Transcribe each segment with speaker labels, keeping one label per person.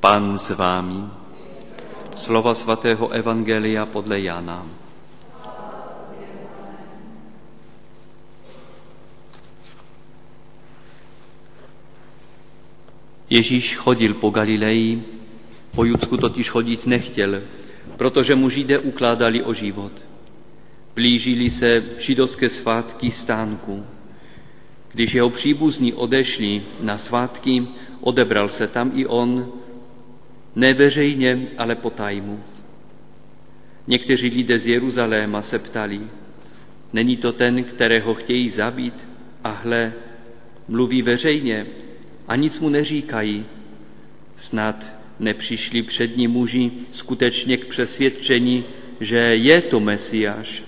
Speaker 1: Pan s vámi. Slova svatého Evangelia podle Jana. Ježíš chodil po Galileji, po Judsku totiž chodit nechtěl, protože mu Židé ukládali o život. Blížili se židovské svátky stánku. Když jeho příbuzní odešli na svátky, odebral se tam i on, neveřejně, ale po tajmu. Někteří lidé z Jeruzaléma se ptali, není to ten, kterého chtějí zabít? A hle, mluví veřejně a nic mu neříkají. Snad nepřišli přední muži skutečně k přesvědčení, že je to Mesiáš,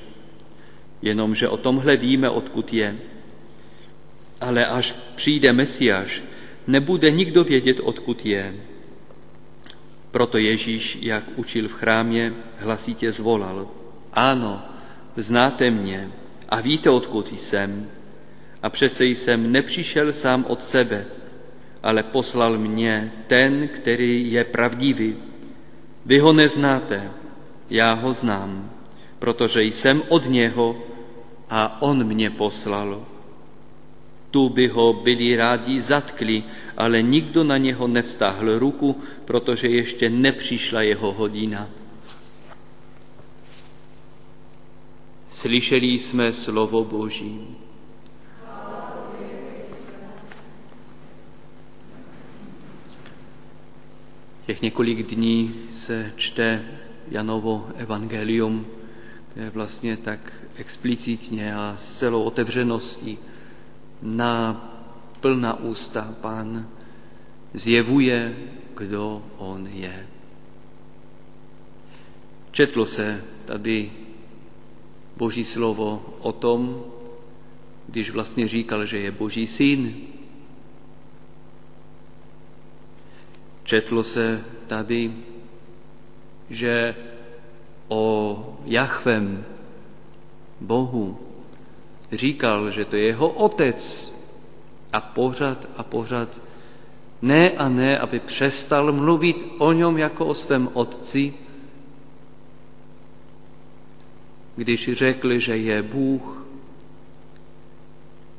Speaker 1: jenomže o tomhle víme, odkud je. Ale až přijde Mesiáš, nebude nikdo vědět, odkud je. Proto Ježíš, jak učil v chrámě, hlasitě zvolal. Ano, znáte mě a víte, odkud jsem. A přece jsem nepřišel sám od sebe, ale poslal mě ten, který je pravdivý. Vy ho neznáte, já ho znám, protože jsem od něho a on mě poslal. Tu by ho byli rádi zatkli, ale nikdo na něho nevstáhl ruku, protože ještě nepřišla jeho hodina. Slyšeli jsme slovo Boží. Těch několik dní se čte Janovo evangelium, které vlastně tak explicitně a s celou otevřeností na plná ústa pán zjevuje, kdo on je. Četlo se tady Boží slovo o tom, když vlastně říkal, že je Boží syn. Četlo se tady, že o Jachvem, Bohu, říkal, že to je jeho otec a pořád a pořád ne a ne, aby přestal mluvit o něm jako o svém otci, když řekli, že je Bůh,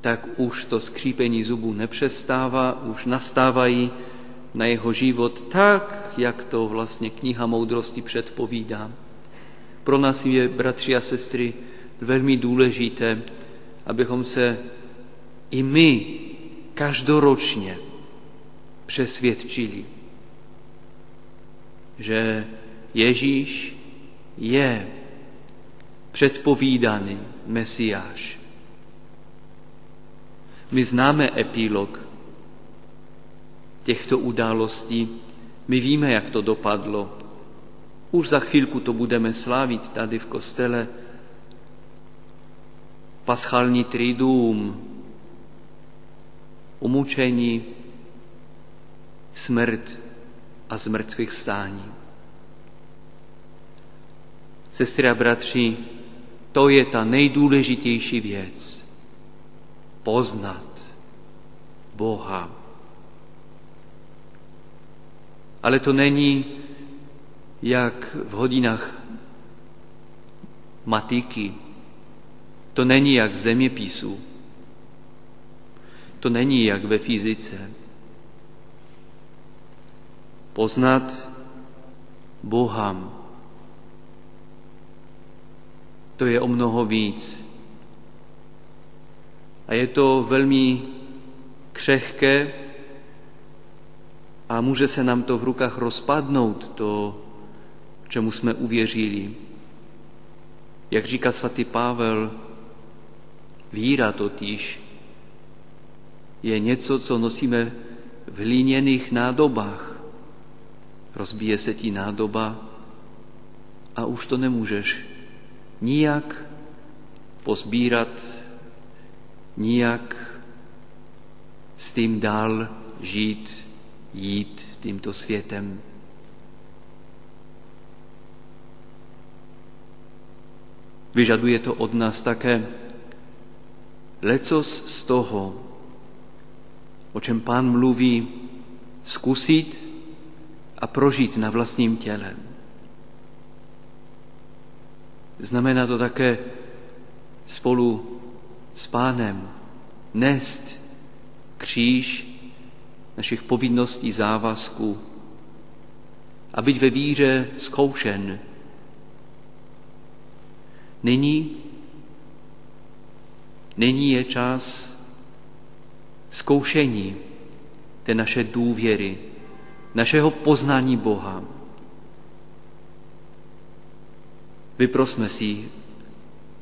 Speaker 1: tak už to skřípení zubů nepřestává, už nastávají na jeho život tak, jak to vlastně kniha moudrosti předpovídá. Pro nás je, bratři a sestry, velmi důležité, abychom se i my každoročně přesvědčili, že Ježíš je předpovídaný Mesiáš. My známe epilog těchto událostí, my víme, jak to dopadlo. Už za chvilku to budeme slávit tady v kostele. Paschální triduum, umučení, smrt a zmrtvých stání. Sestry a bratři, to je ta nejdůležitější věc. Poznat Boha. Ale to není jak v hodinách matiky, to není jak v zeměpisu, to není jak ve fyzice. Poznat Boha. To je o mnoho víc. A je to velmi křehké a může se nám to v rukách rozpadnout, to, čemu jsme uvěřili. Jak říká svatý Pavel, víra totiž je něco, co nosíme v hlíněných nádobách. Rozbije se ti nádoba a už to nemůžeš nijak pozbírat, nijak s tím dál žít, jít tímto světem. Vyžaduje to od nás také lecos z toho, o čem pán mluví, zkusit a prožít na vlastním těle. Znamená to také spolu s pánem nést kříž našich povinností, závazků a být ve víře zkoušen. Nyní, nyní je čas zkoušení té naše důvěry, našeho poznání Boha. Vyprosme si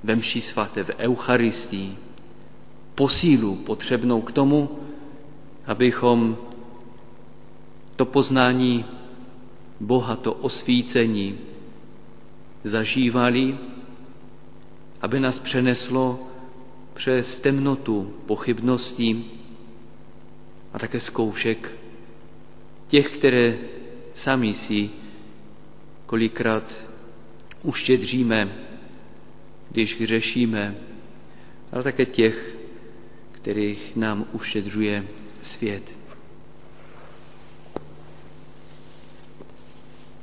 Speaker 1: ve mši svaté, v Eucharistii, posílu potřebnou k tomu, abychom to poznání Boha, to osvícení zažívali, aby nás přeneslo přes temnotu pochybností a také zkoušek těch, které sami si kolikrát uštědříme, když řešíme, ale také těch, kterých nám uštědřuje svět.